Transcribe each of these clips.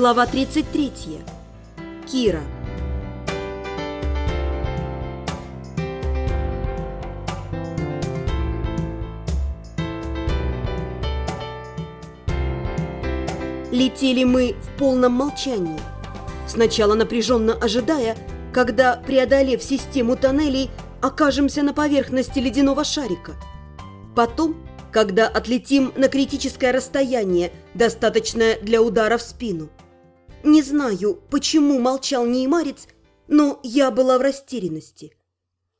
Глава 33. Кира. Летели мы в полном молчании. Сначала напряженно ожидая, когда, преодолев систему тоннелей, окажемся на поверхности ледяного шарика. Потом, когда отлетим на критическое расстояние, достаточное для удара в спину. Не знаю, почему молчал Неймарец, но я была в растерянности.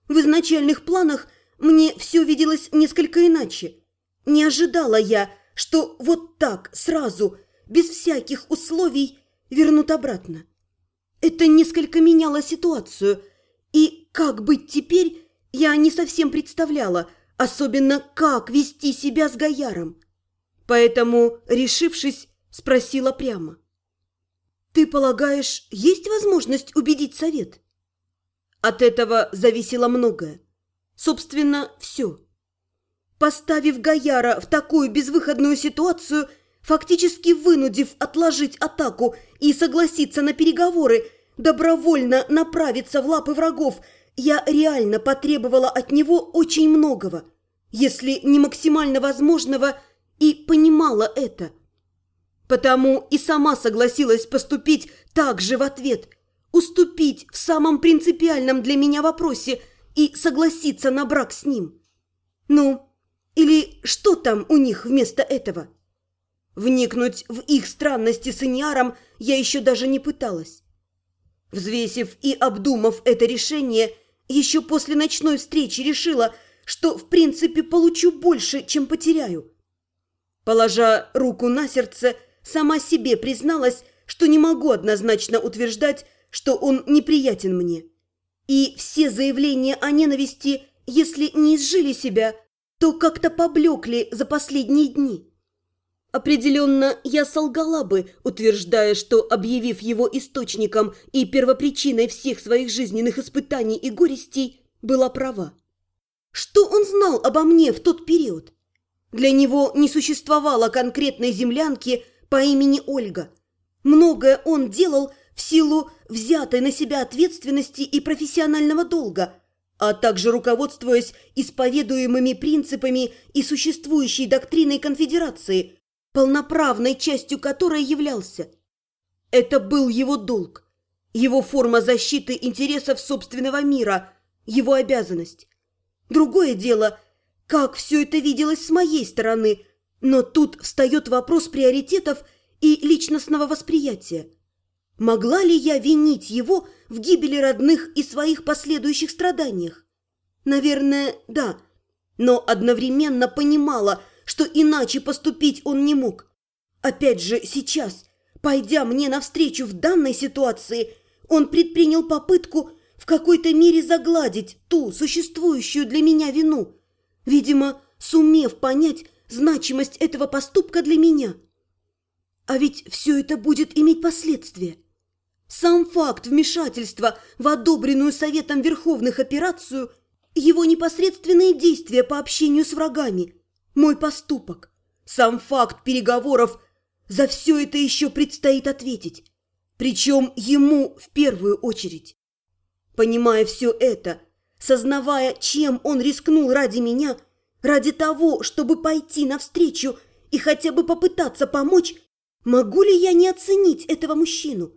В изначальных планах мне все виделось несколько иначе. Не ожидала я, что вот так, сразу, без всяких условий, вернут обратно. Это несколько меняло ситуацию, и как быть теперь, я не совсем представляла, особенно как вести себя с Гаяром. Поэтому, решившись, спросила прямо. «Ты полагаешь, есть возможность убедить совет?» От этого зависело многое. Собственно, все. Поставив Гаяра в такую безвыходную ситуацию, фактически вынудив отложить атаку и согласиться на переговоры, добровольно направиться в лапы врагов, я реально потребовала от него очень многого, если не максимально возможного, и понимала это – Потому и сама согласилась поступить так же в ответ, уступить в самом принципиальном для меня вопросе и согласиться на брак с ним. Ну, или что там у них вместо этого? Вникнуть в их странности с Иньяром я еще даже не пыталась. Взвесив и обдумав это решение, еще после ночной встречи решила, что в принципе получу больше, чем потеряю. Положа руку на сердце, Сама себе призналась, что не могу однозначно утверждать, что он неприятен мне. И все заявления о ненависти, если не изжили себя, то как-то поблекли за последние дни. Определенно, я солгала бы, утверждая, что, объявив его источником и первопричиной всех своих жизненных испытаний и горестей, была права. Что он знал обо мне в тот период? Для него не существовало конкретной землянки, по имени Ольга. Многое он делал в силу взятой на себя ответственности и профессионального долга, а также руководствуясь исповедуемыми принципами и существующей доктриной конфедерации, полноправной частью которой являлся. Это был его долг, его форма защиты интересов собственного мира, его обязанность. Другое дело, как все это виделось с моей стороны – но тут встает вопрос приоритетов и личностного восприятия. Могла ли я винить его в гибели родных и своих последующих страданиях? Наверное, да, но одновременно понимала, что иначе поступить он не мог. Опять же, сейчас, пойдя мне навстречу в данной ситуации, он предпринял попытку в какой-то мере загладить ту существующую для меня вину, видимо, сумев понять, значимость этого поступка для меня. А ведь все это будет иметь последствия. Сам факт вмешательства в одобренную Советом Верховных операцию, его непосредственные действия по общению с врагами, мой поступок, сам факт переговоров, за все это еще предстоит ответить. Причем ему в первую очередь. Понимая все это, сознавая, чем он рискнул ради меня – Ради того, чтобы пойти навстречу и хотя бы попытаться помочь, могу ли я не оценить этого мужчину?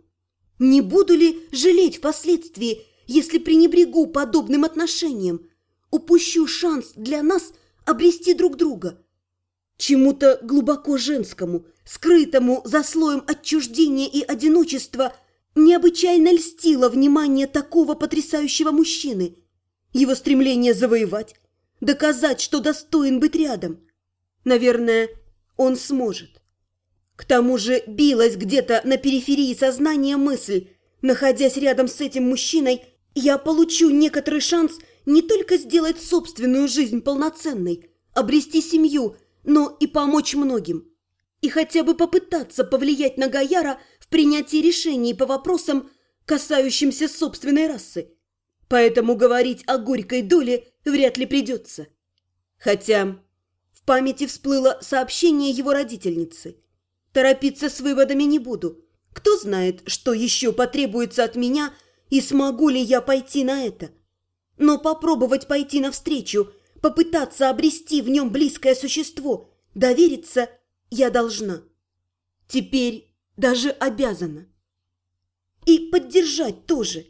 Не буду ли жалеть впоследствии, если пренебрегу подобным отношением? Упущу шанс для нас обрести друг друга. Чему-то глубоко женскому, скрытому за слоем отчуждения и одиночества, необычайно льстило внимание такого потрясающего мужчины. Его стремление завоевать, доказать, что достоин быть рядом. Наверное, он сможет. К тому же билась где-то на периферии сознания мысль, находясь рядом с этим мужчиной, я получу некоторый шанс не только сделать собственную жизнь полноценной, обрести семью, но и помочь многим. И хотя бы попытаться повлиять на Гаяра в принятии решений по вопросам, касающимся собственной расы. Поэтому говорить о горькой доле вряд ли придется. Хотя в памяти всплыло сообщение его родительницы. Торопиться с выводами не буду. Кто знает, что еще потребуется от меня и смогу ли я пойти на это. Но попробовать пойти навстречу, попытаться обрести в нем близкое существо, довериться я должна. Теперь даже обязана. И поддержать тоже.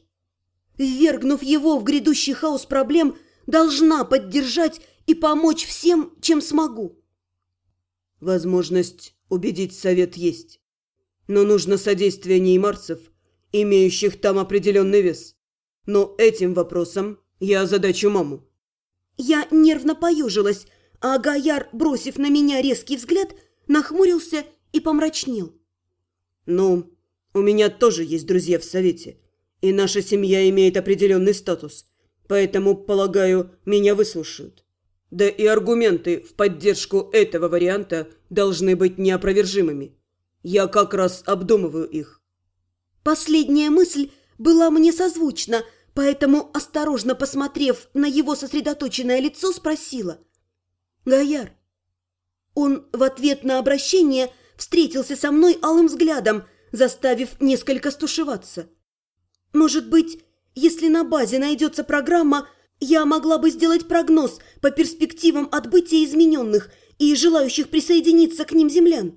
Ввергнув его в грядущий хаос проблем, должна поддержать и помочь всем, чем смогу. Возможность убедить совет есть. Но нужно содействие неймарцев, имеющих там определенный вес. Но этим вопросом я озадачу маму. Я нервно поюжилась, а Гаяр, бросив на меня резкий взгляд, нахмурился и помрачнел. «Ну, у меня тоже есть друзья в Совете, и наша семья имеет определенный статус, поэтому, полагаю, меня выслушают. Да и аргументы в поддержку этого варианта должны быть неопровержимыми. Я как раз обдумываю их». Последняя мысль была мне созвучна, поэтому, осторожно посмотрев на его сосредоточенное лицо, спросила. «Гаяр». Он в ответ на обращение – встретился со мной алым взглядом, заставив несколько стушеваться. Может быть, если на базе найдется программа, я могла бы сделать прогноз по перспективам отбытия измененных и желающих присоединиться к ним землян.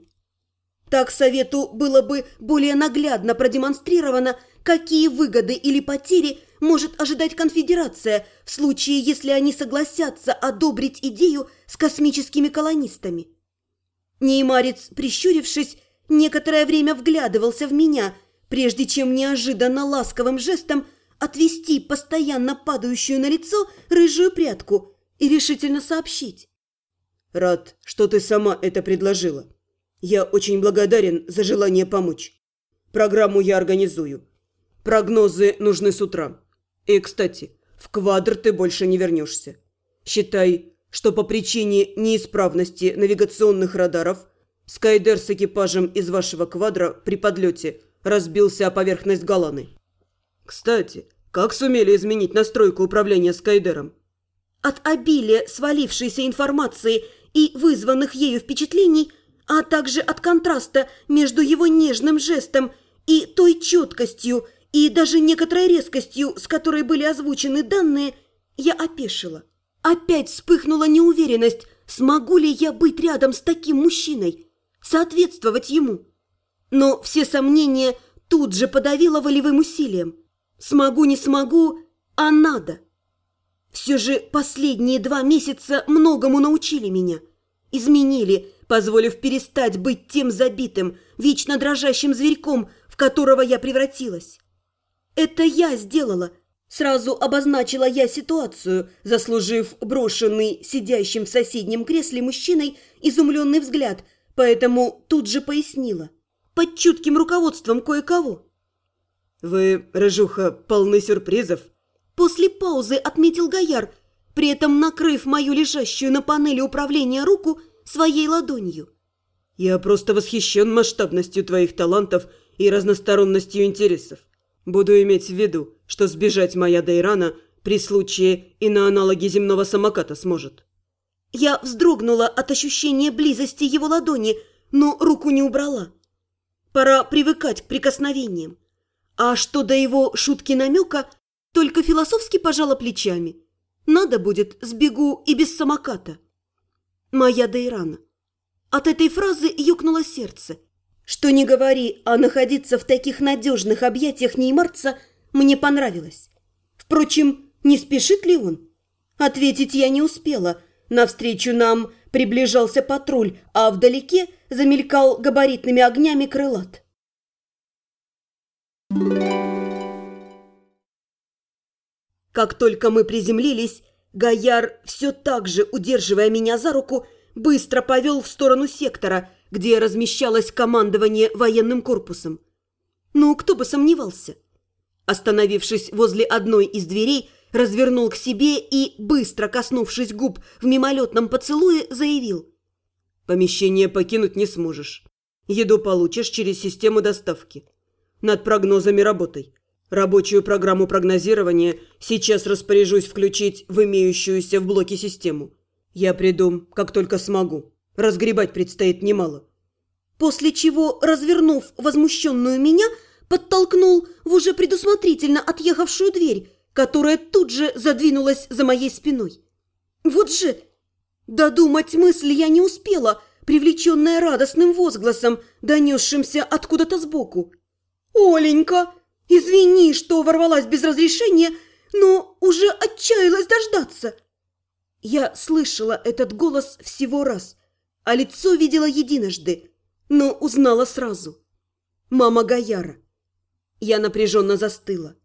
Так совету было бы более наглядно продемонстрировано, какие выгоды или потери может ожидать конфедерация в случае, если они согласятся одобрить идею с космическими колонистами. Неймарец, прищурившись, некоторое время вглядывался в меня, прежде чем неожиданно ласковым жестом отвести постоянно падающую на лицо рыжую прядку и решительно сообщить. «Рад, что ты сама это предложила. Я очень благодарен за желание помочь. Программу я организую. Прогнозы нужны с утра. И, кстати, в квадр ты больше не вернешься. Считай, что по причине неисправности навигационных радаров Скайдер с экипажем из вашего квадра при подлете разбился о поверхность Галаны. Кстати, как сумели изменить настройку управления Скайдером? От обилия свалившейся информации и вызванных ею впечатлений, а также от контраста между его нежным жестом и той четкостью и даже некоторой резкостью, с которой были озвучены данные, я опешила. Опять вспыхнула неуверенность, смогу ли я быть рядом с таким мужчиной, соответствовать ему. Но все сомнения тут же подавила волевым усилием. Смогу, не смогу, а надо. Все же последние два месяца многому научили меня. Изменили, позволив перестать быть тем забитым, вечно дрожащим зверьком, в которого я превратилась. Это я сделала – Сразу обозначила я ситуацию, заслужив брошенный сидящим в соседнем кресле мужчиной изумленный взгляд, поэтому тут же пояснила. Под чутким руководством кое-кого. «Вы, Рыжуха, полны сюрпризов?» После паузы отметил Гояр, при этом накрыв мою лежащую на панели управления руку своей ладонью. «Я просто восхищен масштабностью твоих талантов и разносторонностью интересов. Буду иметь в виду, что сбежать моя Дейрана при случае и на аналоге земного самоката сможет. Я вздрогнула от ощущения близости его ладони, но руку не убрала. Пора привыкать к прикосновениям. А что до его шутки намека, только философски пожала плечами. Надо будет, сбегу и без самоката. Моя Дейрана. От этой фразы ёкнуло сердце – что не говори, а находиться в таких надежных объятиях Неймарца мне понравилось. Впрочем, не спешит ли он? Ответить я не успела. Навстречу нам приближался патруль, а вдалеке замелькал габаритными огнями крылат. Как только мы приземлились, Гояр, все так же удерживая меня за руку, быстро повел в сторону сектора – где размещалось командование военным корпусом. Ну, кто бы сомневался. Остановившись возле одной из дверей, развернул к себе и, быстро коснувшись губ в мимолетном поцелуе, заявил. «Помещение покинуть не сможешь. Еду получишь через систему доставки. Над прогнозами работай. Рабочую программу прогнозирования сейчас распоряжусь включить в имеющуюся в блоке систему. Я приду, как только смогу». Разгребать предстоит немало. после чего, развернув возмущенную меня, подтолкнул в уже предусмотрительно отъехавшую дверь, которая тут же задвинулась за моей спиной. Вот же! Додумать мысль я не успела, привлеченная радостным возгласом, донесшимся откуда-то сбоку. «Оленька, извини, что ворвалась без разрешения, но уже отчаялась дождаться!» Я слышала этот голос всего раз, а лицо видела единожды, но узнала сразу. Мама Гаяра. Я напряженно застыла.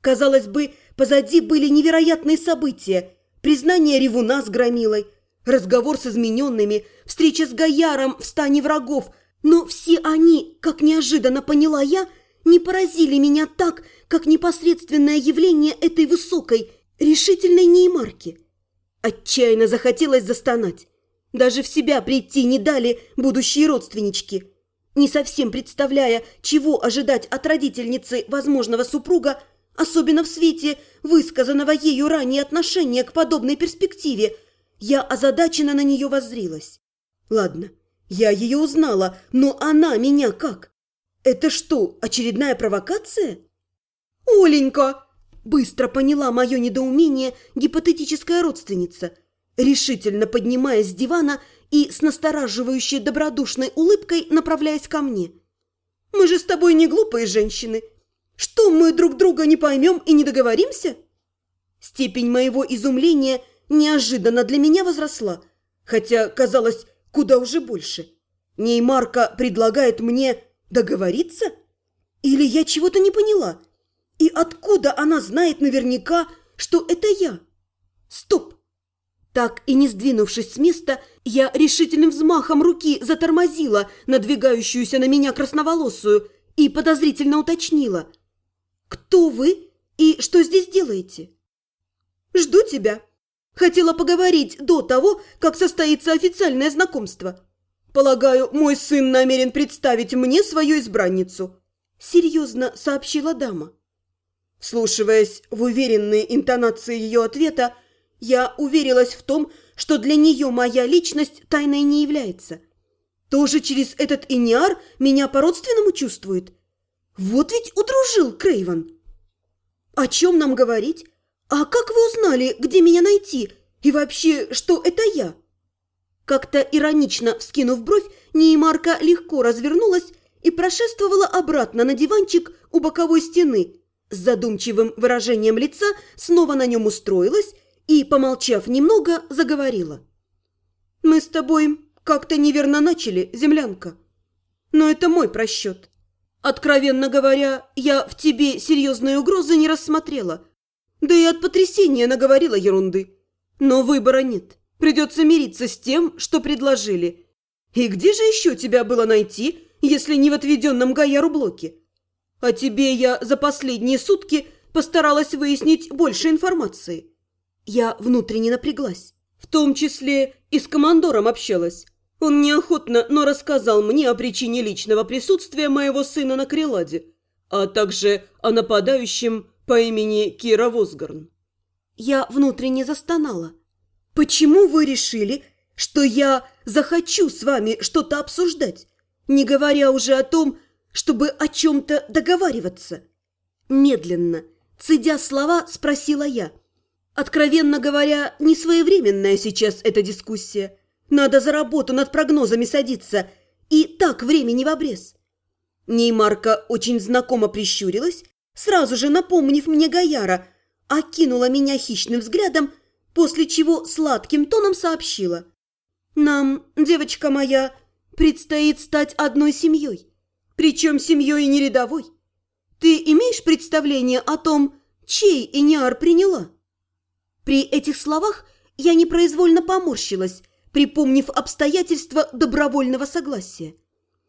Казалось бы, позади были невероятные события. Признание ревуна с громилой, разговор с измененными, встреча с Гаяром в стане врагов. Но все они, как неожиданно поняла я, не поразили меня так, как непосредственное явление этой высокой, решительной неймарки. Отчаянно захотелось застонать. Даже в себя прийти не дали будущие родственнички. Не совсем представляя, чего ожидать от родительницы возможного супруга, особенно в свете высказанного ею ранее отношения к подобной перспективе, я озадаченно на нее воззрилась. Ладно, я ее узнала, но она меня как? Это что, очередная провокация? «Оленька!» – быстро поняла мое недоумение гипотетическая родственница, решительно поднимаясь с дивана и с настораживающей добродушной улыбкой направляясь ко мне. «Мы же с тобой не глупые женщины. Что, мы друг друга не поймем и не договоримся?» Степень моего изумления неожиданно для меня возросла, хотя казалось куда уже больше. Неймарка предлагает мне договориться? Или я чего-то не поняла? И откуда она знает наверняка, что это я? Стоп! Так и не сдвинувшись с места, я решительным взмахом руки затормозила надвигающуюся на меня красноволосую и подозрительно уточнила. «Кто вы и что здесь делаете?» «Жду тебя. Хотела поговорить до того, как состоится официальное знакомство. Полагаю, мой сын намерен представить мне свою избранницу», – серьезно сообщила дама. Слушиваясь в уверенные интонации ее ответа, я уверилась в том, что для нее моя личность тайной не является. Тоже через этот Иниар меня по-родственному чувствует. Вот ведь удружил Крейвен. О чем нам говорить? А как вы узнали, где меня найти? И вообще, что это я? Как-то иронично вскинув бровь, Неймарка легко развернулась и прошествовала обратно на диванчик у боковой стены. С задумчивым выражением лица снова на нем устроилась и, помолчав немного, заговорила. «Мы с тобой как-то неверно начали, землянка. Но это мой просчет. Откровенно говоря, я в тебе серьезной угрозы не рассмотрела. Да и от потрясения наговорила ерунды. Но выбора нет. Придется мириться с тем, что предложили. И где же еще тебя было найти, если не в отведенном Гаяру блоке? А тебе я за последние сутки постаралась выяснить больше информации. Я внутренне напряглась. В том числе и с командором общалась. Он неохотно, но рассказал мне о причине личного присутствия моего сына на Креладе, а также о нападающем по имени Кира Возгарн. Я внутренне застонала. «Почему вы решили, что я захочу с вами что-то обсуждать, не говоря уже о том, чтобы о чем-то договариваться?» Медленно, цедя слова, спросила я – Откровенно говоря, не своевременная сейчас эта дискуссия. Надо за работу над прогнозами садиться. И так времени в обрез. Неймарка очень знакомо прищурилась, сразу же напомнив мне Гаяра, окинула меня хищным взглядом, после чего сладким тоном сообщила. «Нам, девочка моя, предстоит стать одной семьей, причем семьей не рядовой. Ты имеешь представление о том, чей Иниар приняла?» При этих словах я непроизвольно поморщилась, припомнив обстоятельства добровольного согласия.